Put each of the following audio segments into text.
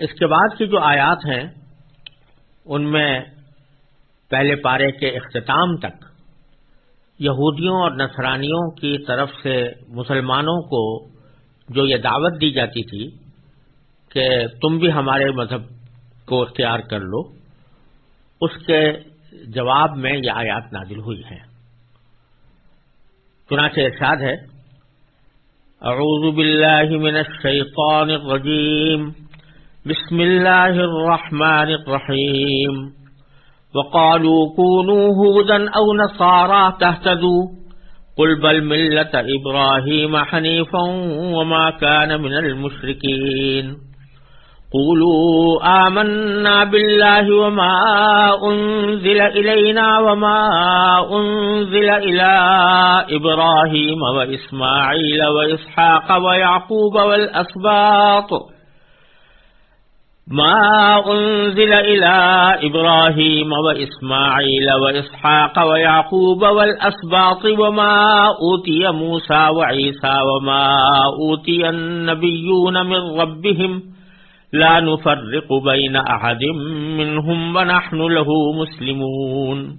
اس کے بعد کی جو آیات ہیں، ان میں پہلے پارے کے اختتام تک یہودیوں اور نصرانیوں کی طرف سے مسلمانوں کو جو یہ دعوت دی جاتی تھی کہ تم بھی ہمارے مذہب کو اختیار کر لو، اس کے جواب میں یہ آیات نازل ہوئی ہیں۔ چنانچہ ارشاد ہے، اعوذ باللہ من الشیطان الرجیم بسم اللہ الرحمن الرحیم وقالوا كونوا هودا أو نصارى تهتدوا. قل بل ملة إبراهيم حنيفا وما كان من المشركين. قولوا آمنا بالله وما أنزل إلينا وما أنزل إلى إبراهيم وإسماعيل وإسحاق ويعقوب والأسباط. ما أنزل إلى إبراهيم وإسماعيل وإسحاق ويعقوب والأسباط وما أوتي موسى وعيسى وما أوتي النبيون من ربهم لا نفرق بين أحد منهم ونحن له مسلمون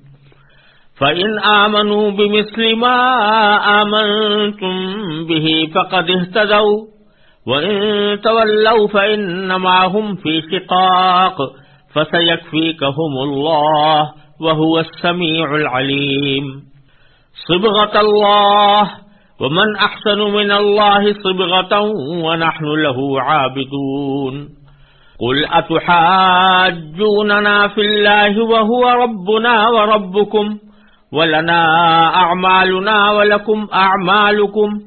فإن آمنوا بمثل ما آمنتم به فقد اهتدوا وَإِن تَوَلَّوْا فَإِنَّمَا هُمْ فِي شِقَاقٍ فَسَيَكْفِيكَهُمُ اللَّهُ وَهُوَ السَّمِيعُ الْعَلِيمُ صِبْغَةَ اللَّهِ وَمَنْ أَحْسَنُ مِنَ اللَّهِ صِبْغَةً وَنَحْنُ لَهُ عَابِدُونَ قُلْ أَتُحَاجُّونَنَا فِي اللَّهِ وَهُوَ رَبُّنَا وَرَبُّكُمْ وَلَنَا أَعْمَالُنَا وَلَكُمْ أَعْمَالُكُمْ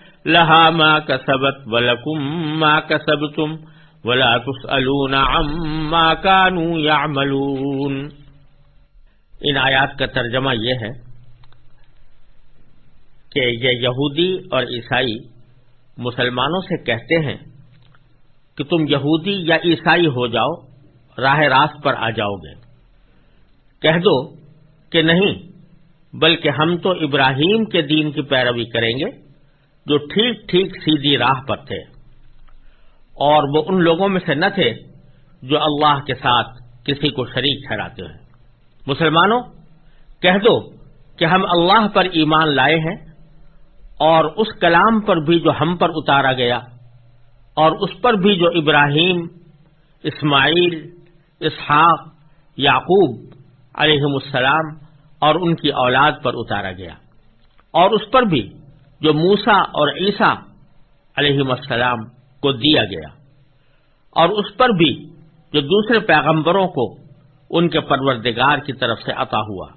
لہا ما کسبت ولکم ما کسبتم ولا تسألون عما كانوا يعملون ان آیات کا ترجمہ یہ ہے کہ یہ یہودی اور عیسائی مسلمانوں سے کہتے ہیں کہ تم یہودی یا عیسائی ہو جاؤ، راہ راست پر آ جاؤ گے۔ کہہ دو کہ نہیں، بلکہ ہم تو ابراہیم کے دین کی پیروی کریں گے۔ جو ٹھیک ٹھیک سیدھی راہ پر تھے اور وہ ان لوگوں میں سے نہ تھے جو اللہ کے ساتھ کسی کو شریک ٹھہراتے ہیں۔ مسلمانوں، کہہ دو کہ ہم اللہ پر ایمان لائے ہیں اور اس کلام پر بھی جو ہم پر اتارا گیا اور اس پر بھی جو ابراہیم، اسماعیل، اسحاق، یعقوب علیہم السلام اور ان کی اولاد پر اتارا گیا اور اس پر بھی جو موسا اور عیسیٰ علیہ السلام کو دیا گیا۔ اور اس پر بھی جو دوسرے پیغمبروں کو ان کے پروردگار کی طرف سے عطا ہوا۔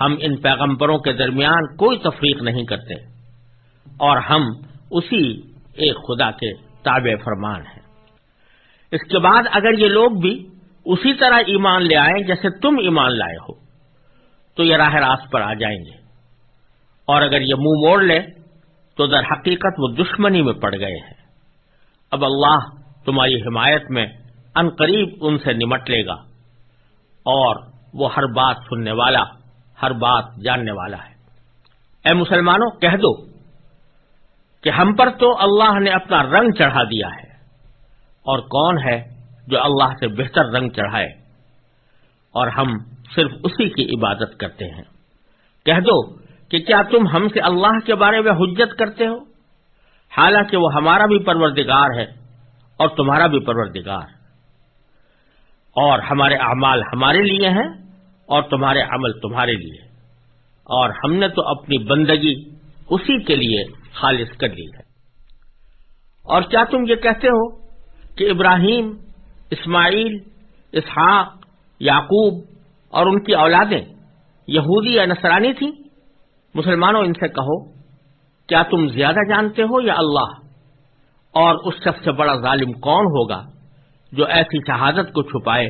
ہم ان پیغمبروں کے درمیان کوئی تفریق نہیں کرتے۔ اور ہم اسی ایک خدا کے تابع فرمان ہیں۔ اس کے بعد اگر یہ لوگ بھی اسی طرح ایمان لے آئیں جیسے تم ایمان لائے ہو، تو یہ راہ راست پر آ جائیں گے۔ اور اگر یہ منہ موڑ لے، تو در حقیقت وہ دشمنی میں پڑ گئے ہیں۔ اب اللہ تمہاری حمایت میں ان قریب ان سے نمٹ لے گا۔ اور وہ ہر بات سننے والا، ہر بات جاننے والا ہے۔ اے مسلمانوں، کہہ دو کہ ہم پر تو اللہ نے اپنا رنگ چڑھا دیا ہے۔ اور کون ہے جو اللہ سے بہتر رنگ چڑھائے؟ اور ہم صرف اسی کی عبادت کرتے ہیں۔ کہہ دو کہ کیا تم ہم سے اللہ کے بارے میں حجت کرتے ہو؟ حالانکہ وہ ہمارا بھی پروردگار ہے اور تمہارا بھی پروردگار۔ اور ہمارے اعمال ہمارے لیے ہیں اور تمہارے عمل تمہارے لیے۔ اور ہم نے تو اپنی بندگی اسی کے لیے خالص کر لی ہے۔ اور کیا تم یہ کہتے ہو کہ ابراہیم، اسماعیل، اسحاق، یعقوب اور ان کی اولادیں یہودی یا نصرانی تھیں؟ مسلمانوں، ان سے کہو، کیا تم زیادہ جانتے ہو یا اللہ؟ اور اس شخص سے بڑا ظالم کون ہوگا جو ایسی شہادت کو چھپائے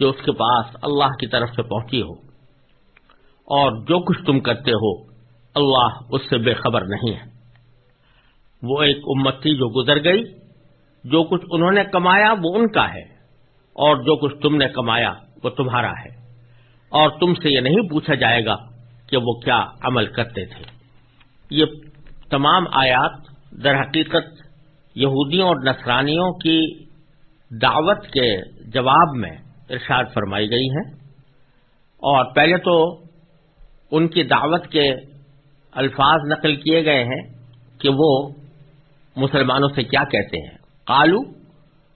جو اس کے پاس اللہ کی طرف سے پہنچی ہو؟ اور جو کچھ تم کرتے ہو، اللہ اس سے بے خبر نہیں ہے۔ وہ ایک امت تھی جو گزر گئی، جو کچھ انہوں نے کمایا وہ ان کا ہے، اور جو کچھ تم نے کمایا وہ تمہارا ہے۔ اور تم سے یہ نہیں پوچھا جائے گا کہ وہ کیا عمل کرتے تھے۔ یہ تمام آیات در حقیقت یہودیوں اور نصرانیوں کی دعوت کے جواب میں ارشاد فرمائی گئی ہیں۔ اور پہلے تو ان کی دعوت کے الفاظ نقل کیے گئے ہیں کہ وہ مسلمانوں سے کیا کہتے ہیں۔ کالو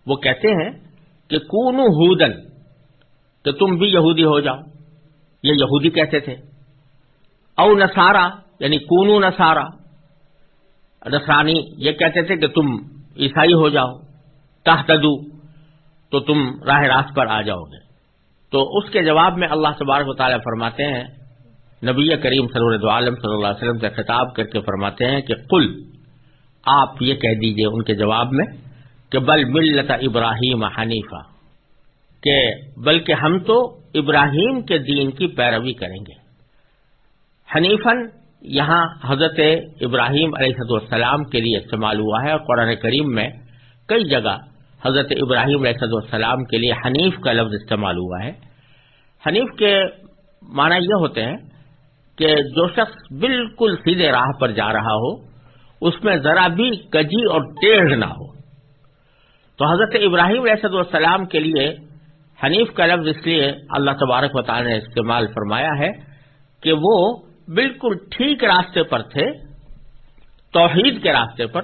وہ کہتے ہیں کہ کونو ہودن، تو تم بھی یہودی ہو جاؤ۔ یہ یہودی کہتے تھے۔ او نسارا یعنی کونو نسارا نسرانی یہ کہتے تھے کہ تم عیسائی ہو جاؤ، تحتدو، تو تم راہ راست پر آ جاؤ گے۔ تو اس کے جواب میں اللہ تبارک و تعالیٰ فرماتے ہیں، نبی کریم سرور عالم صلی اللہ علیہ وسلم سے خطاب کر کے فرماتے ہیں کہ کل آپ یہ کہہ دیجیے ان کے جواب میں کہ بل ملت ابراہیم حنیفہ، کہ بلکہ ہم تو ابراہیم کے دین کی پیروی کریں گے۔ حنیفن یہاں حضرت ابراہیم علیہ السلام کے لیے استعمال ہوا ہے اور قرآن کریم میں کئی جگہ حضرت ابراہیم علیہ السلام کے لیے حنیف کا لفظ استعمال ہوا ہے۔ حنیف کے معنی یہ ہوتے ہیں کہ جو شخص بالکل سیدھے راہ پر جا رہا ہو، اس میں ذرا بھی کجی اور ٹیڑھ نہ ہو۔ تو حضرت ابراہیم علیہ السلام کے لیے حنیف کا لفظ اس لیے اللہ تبارک و تعالی نے استعمال فرمایا ہے کہ وہ بالکل ٹھیک راستے پر تھے، توحید کے راستے پر،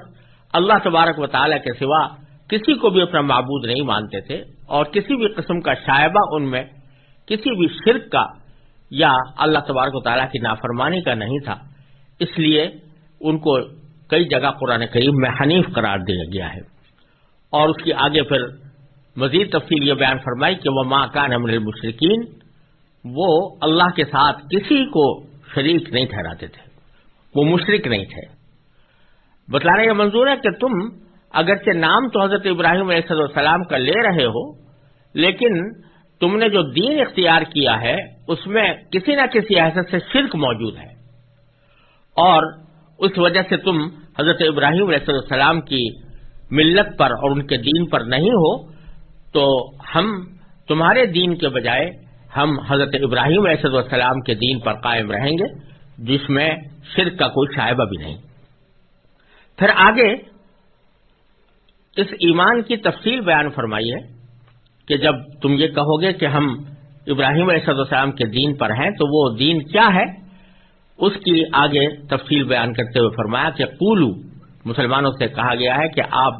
اللہ تبارک و تعالی کے سوا کسی کو بھی اپنا معبود نہیں مانتے تھے، اور کسی بھی قسم کا شائبہ ان میں، کسی بھی شرک کا یا اللہ تبارک و تعالیٰ کی نافرمانی کا نہیں تھا۔ اس لیے ان کو کئی جگہ قرآن کریم میں حنیف قرار دیا گیا ہے۔ اور اس کی آگے پھر مزید تفصیل یہ بیان فرمائی کہ وہ ماں کا نمر المشرقین وہ اللہ کے ساتھ کسی کو شریک نہیں ٹھہراتے تھے۔ وہ مشرق نہیں تھے۔ بتلانا یہ منظور ہے کہ تم اگرچہ نام تو حضرت ابراہیم علیہ السلام کا لے رہے ہو، لیکن تم نے جو دین اختیار کیا ہے، اس میں کسی نہ کسی حیثیت سے شرک موجود ہے۔ اور اس وجہ سے تم حضرت ابراہیم علیہ السلام کی ملت پر اور ان کے دین پر نہیں ہو، تو ہم تمہارے دین کے بجائے ہم حضرت ابراہیم علیہ السلام کے دین پر قائم رہیں گے، جس میں شرک کا کوئی شائبہ بھی نہیں۔ پھر آگے اس ایمان کی تفصیل بیان فرمائی ہے کہ جب تم یہ کہو گے کہ ہم ابراہیم علیہ السلام کے دین پر ہیں، تو وہ دین کیا ہے؟ اس کی آگے تفصیل بیان کرتے ہوئے فرمایا کہ قولو، مسلمانوں سے کہا گیا ہے کہ آپ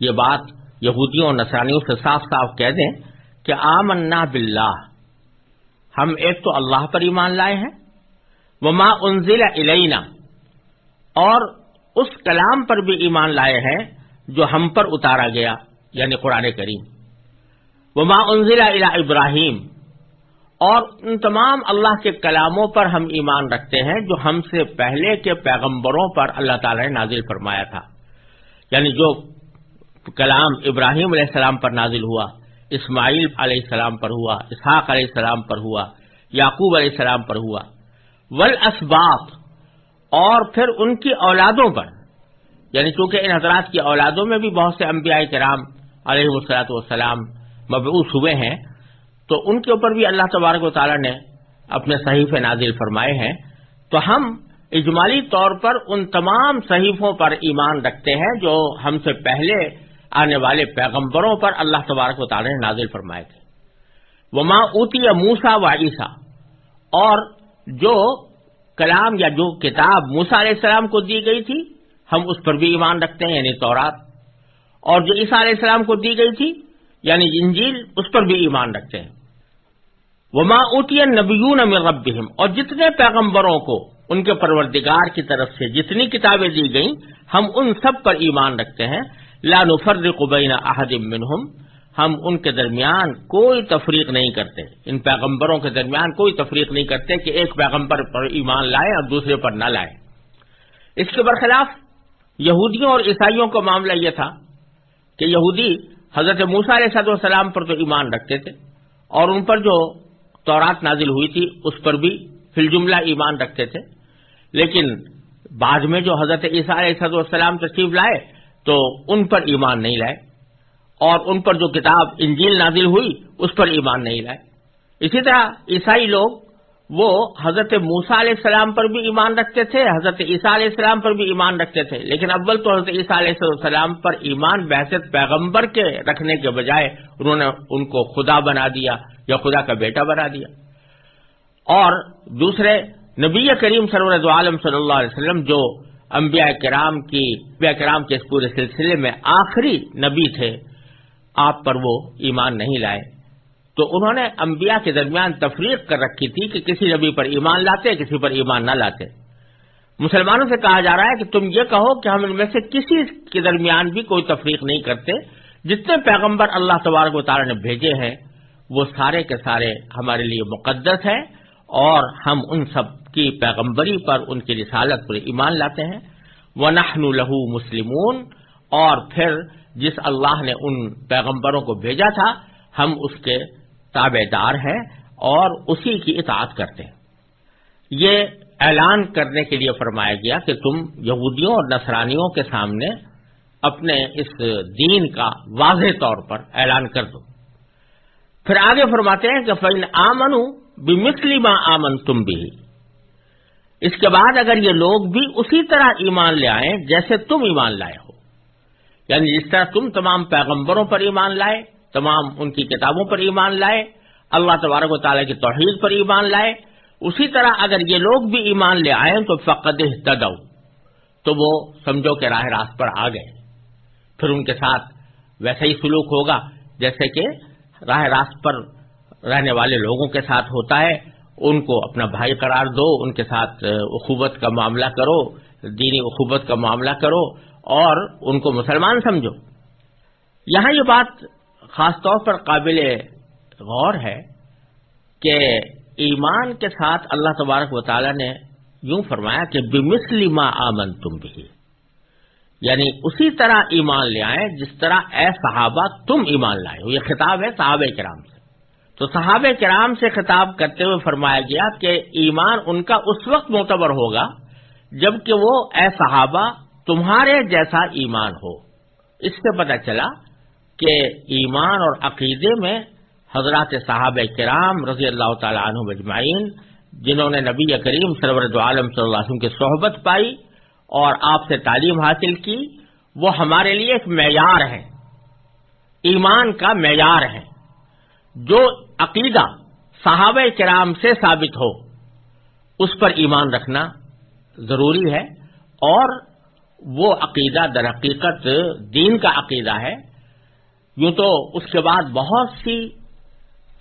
یہ بات یہودیوں اور نسرانیوں سے صاف صاف کہہ دیں کہ آمنا باللہ ہم ایک تو اللہ پر ایمان لائے ہیں وہ ماں انزل علینا اور اس کلام پر بھی ایمان لائے ہیں جو ہم پر اتارا گیا یعنی قرآن کریم۔ وہ ماں انزلہ الا ابراہیم، اور ان تمام اللہ کے کلاموں پر ہم ایمان رکھتے ہیں جو ہم سے پہلے کے پیغمبروں پر اللہ تعالی نے نازل فرمایا تھا۔ یعنی جو کلام ابراہیم علیہ السلام پر نازل ہوا۔ اسماعیل علیہ السلام پر ہوا، اسحاق علیہ السلام پر ہوا، یعقوب علیہ السلام پر ہوا۔ ول اسباق اور پھر ان کی اولادوں پر۔ یعنی چونکہ ان حضرات کی اولادوں میں بھی بہت سے انبیاء کرام علیہ السلاۃ والسلام مبعوث ہوئے ہیں، تو ان کے اوپر بھی اللہ تبارک و تعالیٰ نے اپنے صحیفے نازل فرمائے ہیں۔ تو ہم اجمالی طور پر ان تمام صحیفوں پر ایمان رکھتے ہیں جو ہم سے پہلے آنے والے پیغمبروں پر اللہ تبارک و تعالیٰ نے نازل فرمائے تھے۔ وہ ماں اوتی موسا و عیسیٰ، اور جو کلام یا جو کتاب موسا علیہ السلام کو دی گئی تھی، ہم اس پر بھی ایمان رکھتے ہیں یعنی تورات۔ اور جو عیسیٰ علیہ السلام کو دی گئی تھی یعنی انجیل، اس پر بھی ایمان رکھتے ہیں۔ وما اوتی نبیون من اور جتنے پیغمبروں کو ان کے پروردگار کی طرف سے جتنی کتابیں دی گئیں، ہم ان سب پر ایمان رکھتے ہیں۔ لا نفرق بین احد منهم ہم ان کے درمیان کوئی تفریق نہیں کرتے۔ ان پیغمبروں کے درمیان کوئی تفریق نہیں کرتے کہ ایک پیغمبر پر ایمان لائے اور دوسرے پر نہ لائے۔ اس کے برخلاف یہودیوں اور عیسائیوں کا معاملہ یہ تھا کہ یہودی حضرت موسا علیہ صد السلام پر تو ایمان رکھتے تھے اور ان پر جو تورات نازل ہوئی تھی، اس پر بھی فی الجملہ ایمان رکھتے تھے۔ لیکن بعد میں جو حضرت عیسیٰ علیہ صد السلام تشریف لائے تو ان پر ایمان نہیں لائے اور ان پر جو کتاب انجیل نازل ہوئی، اس پر ایمان نہیں لائے۔ اسی طرح عیسائی لوگ، وہ حضرت موسا علیہ السلام پر بھی ایمان رکھتے تھے، حضرت عیسیٰ علیہ السلام پر بھی ایمان رکھتے تھے۔ لیکن اول تو حضرت عیسیٰ علیہ السلام پر ایمان بحثت پیغمبر کے رکھنے کے بجائے انہوں نے ان کو خدا بنا دیا یا خدا کا بیٹا بنا دیا۔ اور دوسرے نبی کریم سرورت عالم صلی اللہ علیہ وسلم جو انبیاء کرام کی، انبیاء کرام کے اس پورے سلسلے میں آخری نبی تھے، آپ پر وہ ایمان نہیں لائے۔ تو انہوں نے انبیاء کے درمیان تفریق کر رکھی تھی کہ کسی نبی پر ایمان لاتے، کسی پر ایمان نہ لاتے۔ مسلمانوں سے کہا جا رہا ہے کہ تم یہ کہو کہ ہم ان میں سے کسی کے درمیان بھی کوئی تفریق نہیں کرتے۔ جتنے پیغمبر اللہ تبارک و تعالیٰ نے بھیجے ہیں، وہ سارے کے سارے ہمارے لیے مقدس ہیں۔ اور ہم ان سب کی پیغمبری پر ان کی رسالت پر ایمان لاتے ہیں۔ وہ لہو مسلمون اور پھر جس اللہ نے ان پیغمبروں کو بھیجا تھا، ہم اس کے تابے دار ہیں اور اسی کی اطاعت کرتے ہیں۔ یہ اعلان کرنے کے لیے فرمایا گیا کہ تم یہودیوں اور نصرانیوں کے سامنے اپنے اس دین کا واضح طور پر اعلان کر دو۔ پھر آگے فرماتے ہیں کہ فن آمن بسلم آمن تم بھی اس کے بعد اگر یہ لوگ بھی اسی طرح ایمان لے آئیں جیسے تم ایمان لائے ہو۔ یعنی جس طرح تم تمام پیغمبروں پر ایمان لائے، تمام ان کی کتابوں پر ایمان لائے، اللہ تبارک و تعالیٰ کی توحید پر ایمان لائے، اسی طرح اگر یہ لوگ بھی ایمان لے آئے تو فقد تدو تو وہ سمجھو کہ راہ راست پر آ گئے۔ پھر ان کے ساتھ ویسا ہی سلوک ہوگا جیسے کہ راہ راست پر رہنے والے لوگوں کے ساتھ ہوتا ہے، ان کو اپنا بھائی قرار دو، ان کے ساتھ اخوبت کا معاملہ کرو، دینی اخوبت کا معاملہ کرو اور ان کو مسلمان سمجھو۔ یہاں یہ بات خاص طور پر قابل غور ہے کہ ایمان کے ساتھ اللہ تبارک و تعالی نے یوں فرمایا کہ بمسلم آمن تم بھی یعنی اسی طرح ایمان لے آئے، جس طرح اے صحابہ تم ایمان لائے ہو۔ یہ خطاب ہے صحابہ کرام سے۔ تو صحابہ کرام سے خطاب کرتے ہوئے فرمایا گیا کہ ایمان ان کا اس وقت معتبر ہوگا جبکہ وہ اے صحابہ تمہارے جیسا ایمان ہو۔ اس سے پتہ چلا کہ ایمان اور عقیدے میں حضرات صاحب کرام رضی اللہ تعالیٰ عنہ مجمعین جنہوں نے نبی کریم سرورد عالم صلی اللہ علیہ وسلم کی صحبت پائی اور آپ سے تعلیم حاصل کی، وہ ہمارے لیے ایک معیار ہے۔ ایمان کا معیار ہے۔ جو عقیدہ صحابہ کرام سے ثابت ہو، اس پر ایمان رکھنا ضروری ہے اور وہ عقیدہ در حقیقت دین کا عقیدہ ہے۔ یوں تو اس کے بعد بہت سی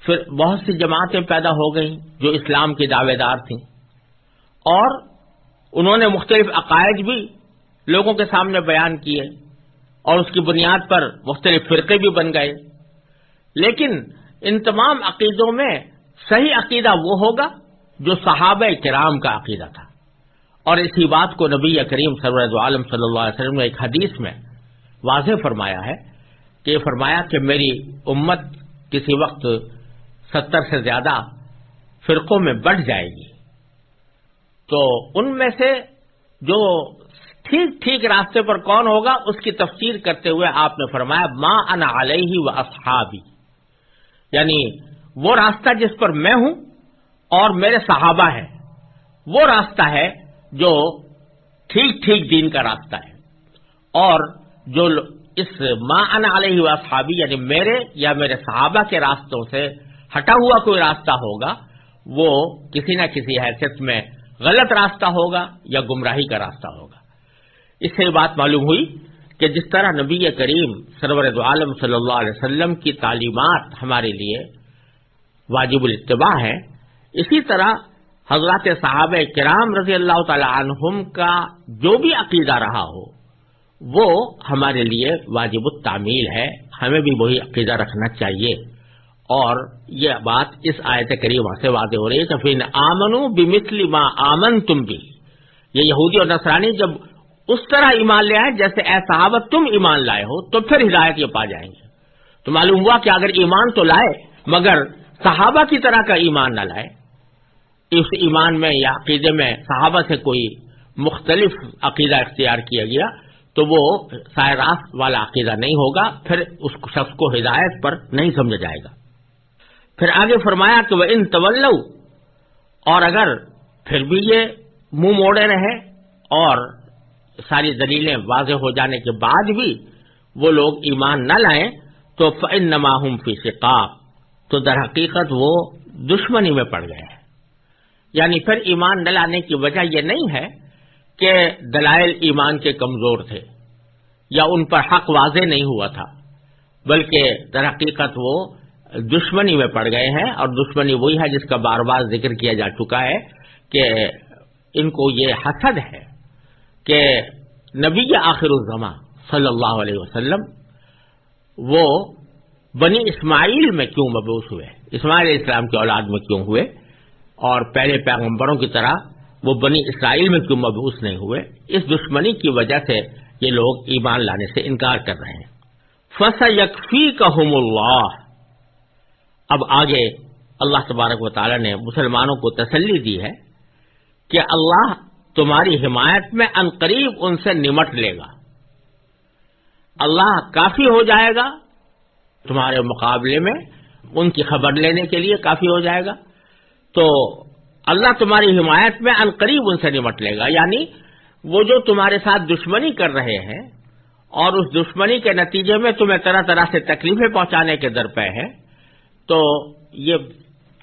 پھر بہت سی جماعتیں پیدا ہو گئیں جو اسلام کی دعوے دار تھیں۔ اور انہوں نے مختلف عقائد بھی لوگوں کے سامنے بیان کیے اور اس کی بنیاد پر مختلف فرقے بھی بن گئے۔ لیکن ان تمام عقیدوں میں صحیح عقیدہ وہ ہوگا جو صحابہ کرام کا عقیدہ تھا۔ اور اسی بات کو نبی کریم سرورد عالم صلی اللہ علیہ وسلم نے ایک حدیث میں واضح فرمایا ہے کہ فرمایا کہ میری امت کسی وقت ستر سے زیادہ فرقوں میں بڑھ جائے گی۔ تو ان میں سے جو ٹھیک ٹھیک راستے پر کون ہوگا اس کی تفسیر کرتے ہوئے آپ نے فرمایا ماں ان علیہ و اصحابی یعنی وہ راستہ جس پر میں ہوں اور میرے صحابہ ہیں، وہ راستہ ہے جو ٹھیک ٹھیک دین کا راستہ ہے۔ اور جو اس ماں ان علیہ صحابی یعنی میرے یا میرے صحابہ کے راستوں سے ہٹا ہوا کوئی راستہ ہوگا، وہ کسی نہ کسی حیثیت میں غلط راستہ ہوگا یا گمراہی کا راستہ ہوگا۔ اس سے بات معلوم ہوئی کہ جس طرح نبی کریم سرور عالم صلی اللہ علیہ وسلم کی تعلیمات ہمارے لیے واجب الاتباع ہے اسی طرح حضرات صحابہ کرام رضی اللہ تعالی عنہم کا جو بھی عقیدہ رہا ہو، وہ ہمارے لیے واجب التعمیل ہے، ہمیں بھی وہی عقیدہ رکھنا چاہیے۔ اور یہ بات اس آیت کریمہ سے واضح ہو رہی ہے کہ پھر آمنو بمثل ما آمن تم بھی یہ یہودی اور نصرانی جب اس طرح ایمان لے آئے جیسے اے صحابت تم ایمان لائے ہو تو پھر ہدایت یہ پا جائیں گے۔ تو معلوم ہوا کہ اگر ایمان تو لائے مگر صحابہ کی طرح کا ایمان نہ لائے، اس ایمان میں یا عقیدے میں صحابہ سے کوئی مختلف عقیدہ اختیار کیا گیا تو وہ سائراف والا عقیدہ نہیں ہوگا، پھر اس شخص کو ہدایت پر نہیں سمجھا جائے گا۔ پھر آگے فرمایا کہ وہ ان طول اور اگر پھر بھی یہ منہ موڑے رہے اور ساری دلیلیں واضح ہو جانے کے بعد بھی وہ لوگ ایمان نہ لائیں تو فن نماہم فی شقاق تو در حقیقت وہ دشمنی میں پڑ گئے ہیں۔ یعنی پھر ایمان نہ لانے کی وجہ یہ نہیں ہے کہ دلائل ایمان کے کمزور تھے یا ان پر حق واضح نہیں ہوا تھا، بلکہ در حقیقت وہ دشمنی میں پڑ گئے ہیں اور دشمنی وہی ہے جس کا بار بار ذکر کیا جا چکا ہے کہ ان کو یہ حسد ہے۔ کہ نبی آخر الزما صلی اللہ علیہ وسلم وہ بنی اسماعیل میں کیوں مبوس ہوئے؟ اسماعیل علیہ السلام کی اولاد میں کیوں ہوئے؟ اور پہلے پیغمبروں کی طرح وہ بنی اسرائیل میں کیوں مبوس نہیں ہوئے؟ اس دشمنی کی وجہ سے یہ لوگ ایمان لانے سے انکار کر رہے ہیں۔ فس یکفی کا اللہ اب آگے اللہ تبارک و تعالی نے مسلمانوں کو تسلی دی ہے کہ اللہ تمہاری حمایت میں عنقریب ان سے نمٹ لے گا۔ اللہ کافی ہو جائے گا۔ تمہارے مقابلے میں ان کی خبر لینے کے لیے کافی ہو جائے گا۔ تو اللہ تمہاری حمایت میں عنقریب ان سے نمٹ لے گا۔ یعنی وہ جو تمہارے ساتھ دشمنی کر رہے ہیں اور اس دشمنی کے نتیجے میں تمہیں طرح طرح سے تکلیفیں پہنچانے کے در پہ تو یہ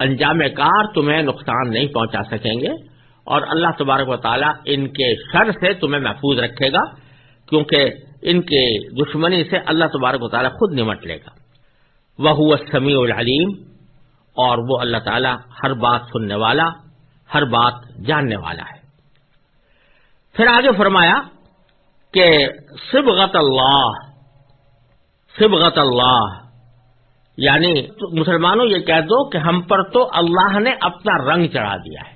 انجام کار تمہیں نقصان نہیں پہنچا سکیں گے۔ اور اللہ تبارک و تعالیٰ ان کے شر سے تمہیں محفوظ رکھے گا، کیونکہ ان کے دشمنی سے اللہ تبارک و تعالیٰ خود نمٹ لے گا۔ وہ سمیع العلیم، اور وہ اللہ تعالیٰ ہر بات سننے والا، ہر بات جاننے والا ہے۔ پھر آگے فرمایا کہ سبغت اللہ سبغت اللہ یعنی مسلمانوں یہ کہہ دو کہ ہم پر تو اللہ نے اپنا رنگ چڑھا دیا ہے۔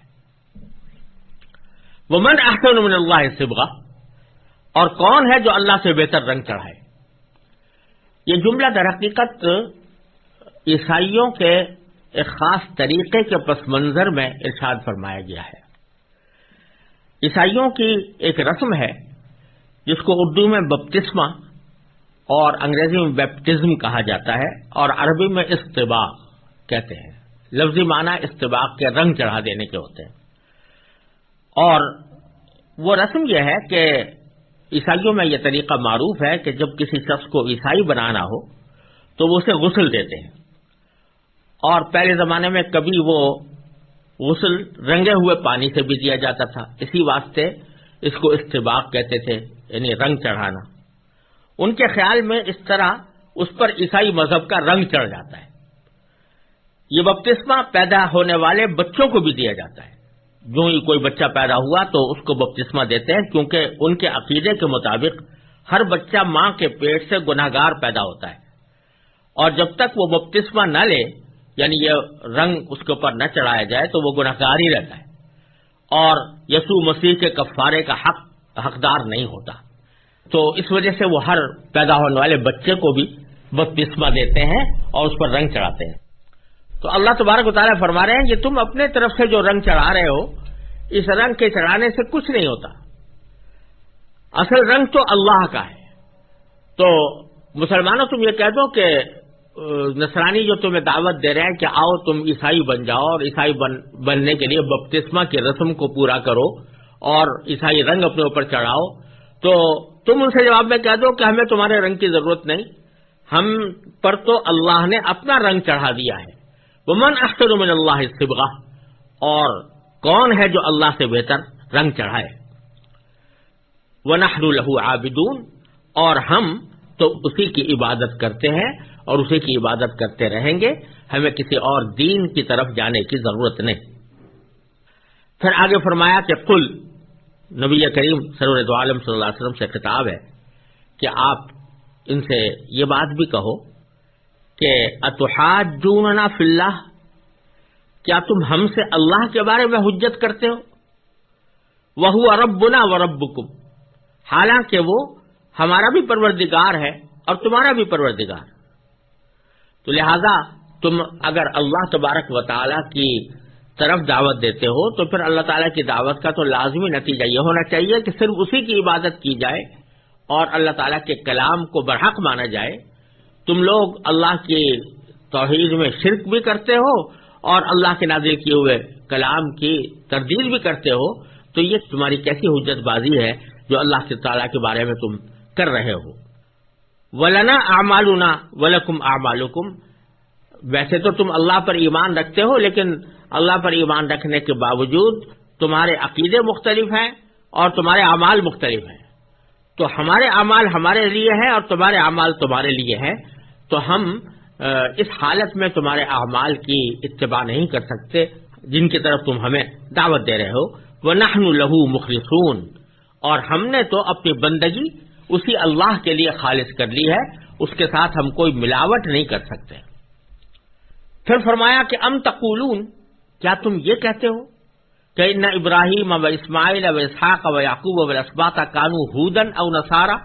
وہ من احسن من اللہ سبغا اور کون ہے جو اللہ سے بہتر رنگ چڑھائے؟ یہ جملہ در حقیقت عیسائیوں کے ایک خاص طریقے کے پس منظر میں ارشاد فرمایا گیا ہے۔ عیسائیوں کی ایک رسم ہے جس کو اردو میں بپتسمہ اور انگریزی میں بیپٹزم کہا جاتا ہے اور عربی میں استباق کہتے ہیں۔ لفظی معنی استباق کے رنگ چڑھا دینے کے ہوتے ہیں۔ اور وہ رسم یہ ہے کہ عیسائیوں میں یہ طریقہ معروف ہے کہ جب کسی شخص کو عیسائی بنانا ہو تو وہ اسے غسل دیتے ہیں۔ اور پہلے زمانے میں کبھی وہ غسل رنگے ہوئے پانی سے بھی دیا جاتا تھا۔ اسی واسطے اس کو استباق کہتے تھے یعنی رنگ چڑھانا۔ ان کے خیال میں اس طرح اس پر عیسائی مذہب کا رنگ چڑھ جاتا ہے۔ یہ بپتسمہ پیدا ہونے والے بچوں کو بھی دیا جاتا ہے۔ جو ہی کوئی بچہ پیدا ہوا تو اس کو بپتسمہ دیتے ہیں، کیونکہ ان کے عقیدے کے مطابق ہر بچہ ماں کے پیٹ سے گناہ گار پیدا ہوتا ہے۔ اور جب تک وہ بپتسمہ نہ لے یعنی یہ رنگ اس کے اوپر نہ چڑھایا جائے، تو وہ گناہ گار ہی رہتا ہے۔ اور یسوع مسیح کے کفارے کا حق، حقدار نہیں ہوتا۔ تو اس وجہ سے وہ ہر پیدا ہونے والے بچے کو بھی بپتسمہ دیتے ہیں اور اس پر رنگ چڑھاتے ہیں۔ تو اللہ تبارک و تعالیٰ فرما رہے ہیں کہ تم اپنے طرف سے جو رنگ چڑھا رہے ہو، اس رنگ کے چڑھانے سے کچھ نہیں ہوتا۔ اصل رنگ تو اللہ کا ہے۔ تو مسلمانوں، تم یہ کہہ دو کہ نصرانی جو تمہیں دعوت دے رہے ہیں کہ آؤ تم عیسائی بن جاؤ اور عیسائی بن، بننے کے لیے بپتسمہ کی رسم کو پورا کرو اور عیسائی رنگ اپنے اوپر چڑھاؤ۔ تو تم ان سے جواب میں کہہ دو کہ ہمیں تمہارے رنگ کی ضرورت نہیں۔ ہم پر تو اللہ نے اپنا رنگ چڑھا دیا ہے۔ وہ من اختر من اللہ سبغا اور کون ہے جو اللہ سے بہتر رنگ چڑھائے؟ وہ نہر الہو عابدون اور ہم تو اسی کی عبادت کرتے ہیں اور اسی کی عبادت کرتے رہیں گے، ہمیں کسی اور دین کی طرف جانے کی ضرورت نہیں۔ پھر آگے فرمایا کہ کل نبی کریم سرور عالم صلی اللہ علیہ وسلم سے خطاب ہے کہ آپ ان سے یہ بات بھی کہو کہ اتحاد جوننا فلّہ کیا تم ہم سے اللہ کے بارے میں حجت کرتے ہو؟ وہ ارب بنا و رب حالانکہ وہ ہمارا بھی پروردگار ہے اور تمہارا بھی پروردگار۔ تو لہذا تم اگر اللہ تبارک و تعالی کی طرف دعوت دیتے ہو، تو پھر اللہ تعالیٰ کی دعوت کا تو لازمی نتیجہ یہ ہونا چاہیے کہ صرف اسی کی عبادت کی جائے اور اللہ تعالیٰ کے کلام کو برحق مانا جائے۔ تم لوگ اللہ کی توحید میں شرک بھی کرتے ہو اور اللہ کے نازل کیے ہوئے کلام کی تردید بھی کرتے ہو، تو یہ تمہاری کیسی حجت بازی ہے جو اللہ کے تعالیٰ کے بارے میں تم کر رہے ہو؟ ولنا اعمالنا ولکم اعمالکم ویسے تو تم اللہ پر ایمان رکھتے ہو، لیکن اللہ پر ایمان رکھنے کے باوجود تمہارے عقیدے مختلف ہیں اور تمہارے اعمال مختلف ہیں۔ تو ہمارے اعمال ہمارے لیے ہیں اور تمہارے اعمال تمہارے لیے ہیں۔ تو ہم اس حالت میں تمہارے اعمال کی اتباع نہیں کر سکتے جن کی طرف تم ہمیں دعوت دے رہے ہو۔ وہ نحن لہو مخلصون۔ اور ہم نے تو اپنی بندگی اسی اللہ کے لیے خالص کر لی ہے، اس کے ساتھ ہم کوئی ملاوٹ نہیں کر سکتے۔ پھر فرمایا کہ ام تقولون، کیا تم یہ کہتے ہو؟ کہ ان ابراہیم اب اسماعیل اب اسحاق اب یعقوب اب اسباتا کانو ہودن او نسارا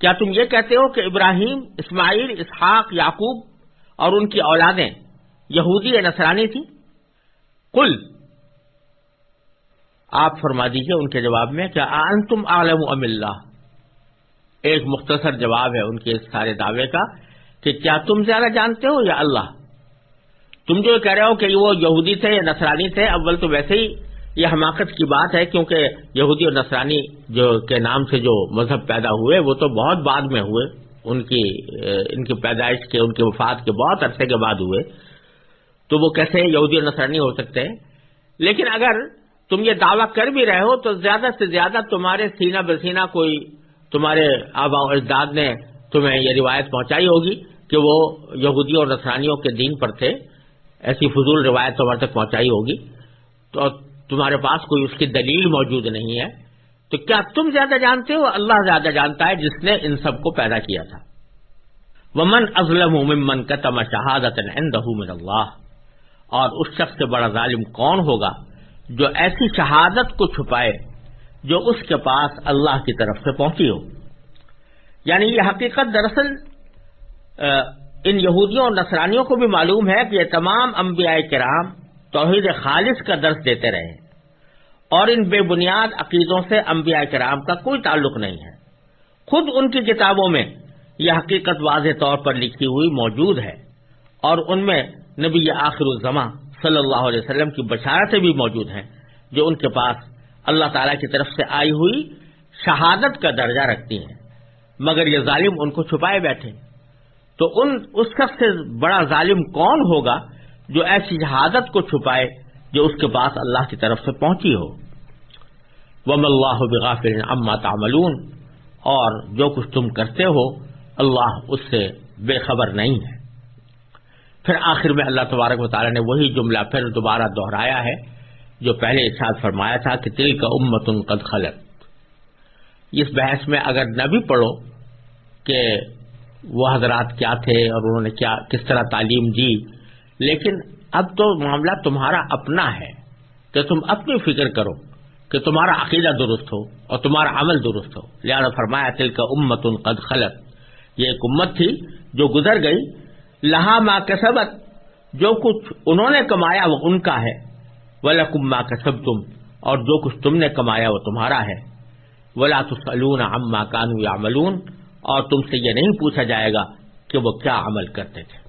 کیا تم یہ کہتے ہو کہ ابراہیم، اسماعیل، اسحاق، یعقوب اور ان کی اولادیں یہودی یا نسرانی تھی کل آپ فرما دیجیے ان کے جواب میں، کیا آن تم عالم ام اللہ؟ ایک مختصر جواب ہے ان کے اس سارے دعوے کا کہ کیا تم زیادہ جانتے ہو یا اللہ؟ تم جو کہہ رہے ہو کہ وہ یہودی تھے یا نسرانی تھے، اول تو ویسے ہی یہ حماقت کی بات ہے، کیونکہ یہودی اور نسرانی جو کے نام سے جو مذہب پیدا ہوئے، وہ تو بہت بعد میں ہوئے۔ ان کی ان کی پیدائش کے، ان کے وفات کے بہت عرصے کے بعد ہوئے۔ تو وہ کیسے یہودی اور نسرانی ہو سکتے ہیں؟ لیکن اگر تم یہ دعویٰ کر بھی رہے ہو، تو زیادہ سے زیادہ تمہارے سینہ بسینہ کوئی، تمہارے آبا و اجداد نے تمہیں یہ روایت پہنچائی ہوگی کہ وہ یہودیوں اور نسرانیوں کے دین پر تھے۔ ایسی فضول روایت تمہارے تک پہنچائی ہوگی۔ تو تمہارے پاس کوئی اس کی دلیل موجود نہیں ہے، تو کیا تم زیادہ جانتے ہو؟ اللہ زیادہ جانتا ہے جس نے ان سب کو پیدا کیا تھا۔ ومن ازلم ممن کا تم شہادت من اللہ اور اس شخص سے بڑا ظالم کون ہوگا جو ایسی شہادت کو چھپائے جو اس کے پاس اللہ کی طرف سے پہنچی ہو؟ یعنی یہ حقیقت دراصل ان یہودیوں اور نصرانیوں کو بھی معلوم ہے کہ یہ تمام انبیاء کرام توحید خالص کا درس دیتے رہے اور ان بے بنیاد عقیدوں سے انبیاء کرام کا کوئی تعلق نہیں ہے۔ خود ان کی کتابوں میں یہ حقیقت واضح طور پر لکھی ہوئی موجود ہے اور ان میں نبی آخر الزماں صلی اللہ علیہ وسلم کی بشارتیں بھی موجود ہیں جو ان کے پاس اللہ تعالی کی طرف سے آئی ہوئی شہادت کا درجہ رکھتی ہیں۔ مگر یہ ظالم ان کو چھپائے بیٹھے۔ تو ان اس شخص سے بڑا ظالم کون ہوگا جو ایسی شہادت کو چھپائے جو اس کے پاس اللہ کی طرف سے پہنچی ہو۔ وم اللہ بغافر اما تعملون۔ اور جو کچھ تم کرتے ہو، اللہ اس سے بے خبر نہیں ہے۔ پھر آخر میں اللہ تبارک و تعالیٰ نے وہی جملہ پھر دوبارہ دہرایا ہے، جو پہلے ارشاد فرمایا تھا کہ تل کا امت ان قد خلط اس بحث میں اگر نہ بھی پڑھو کہ وہ حضرات کیا تھے اور انہوں نے کیا، کس طرح تعلیم دی لیکن اب تو معاملہ تمہارا اپنا ہے کہ تم اپنی فکر کرو کہ تمہارا عقیدہ درست ہو اور تمہارا عمل درست ہو۔ لہٰذا فرمایا تل کا امت ان قد خلط یہ ایک امت تھی جو گزر گئی۔ لہا ماں کسبت۔ جو کچھ انہوں نے کمایا وہ ان کا ہے۔ ولا کم کسب تم اور جو کچھ تم نے کمایا وہ تمہارا ہے۔ ولا تسلون عما کانو یا اور تم سے یہ نہیں پوچھا جائے گا کہ وہ کیا عمل کرتے تھے۔